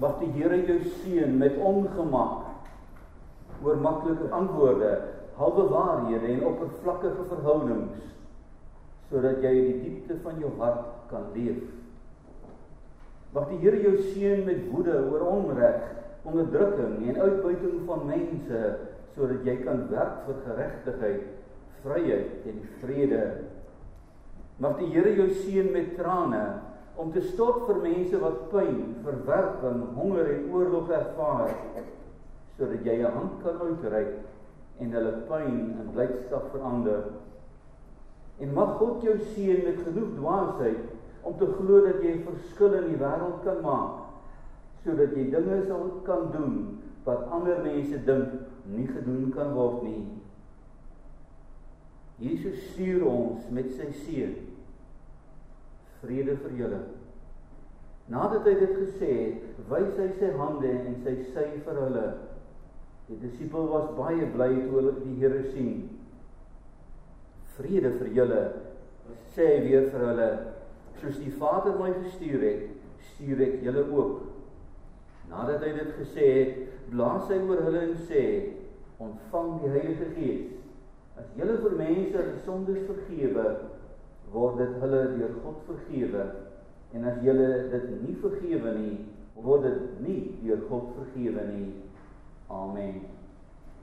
Mag die Here jou seën met ongemak oor maklike antwoorde, halwe waarhede en oppervlakkige verhoudings sodat jy die diepte van jou hart kan leef. Mag die Here jou seën met woede oor onreg, onderdrukking en uitbuiting van mense sodat jy kan werk vir geregtigheid, vryheid en vrede. Mag die Here jou seën met trane om te stort vir mense wat pyn, verwerping, honger en oorlog ervaar sodat jy 'n hand kan uitreik en hulle pyn in blydskap verander. En mag God jou seën met genoeg dwaasheid om te glo dat jy 'n verskil in die wêreld kan maak sodat jy dinge sal kan doen wat ander mense dink nie gedoen kan word nie. Jesus stuur ons met sy seën vrede vir julle. Nadat hy dit gesê het, wys hy sy hande en sy sy vir hulle. Die disipel was baie bly toe hulle die Here sien. Vrede vir julle, sê hy weer vir hulle, soos die Vader my gestuur het, stuur ek julle ook. Nadat hy dit gesê het, blaas hy oor hulle en sê: "Ontvang die Heilige Gees. As julle vir mense hulle sondes vergewe, word dit hulle deur God vergewe. En as jy dit nie vergewe nie, word dit nie deur God vergewe nie. Amen.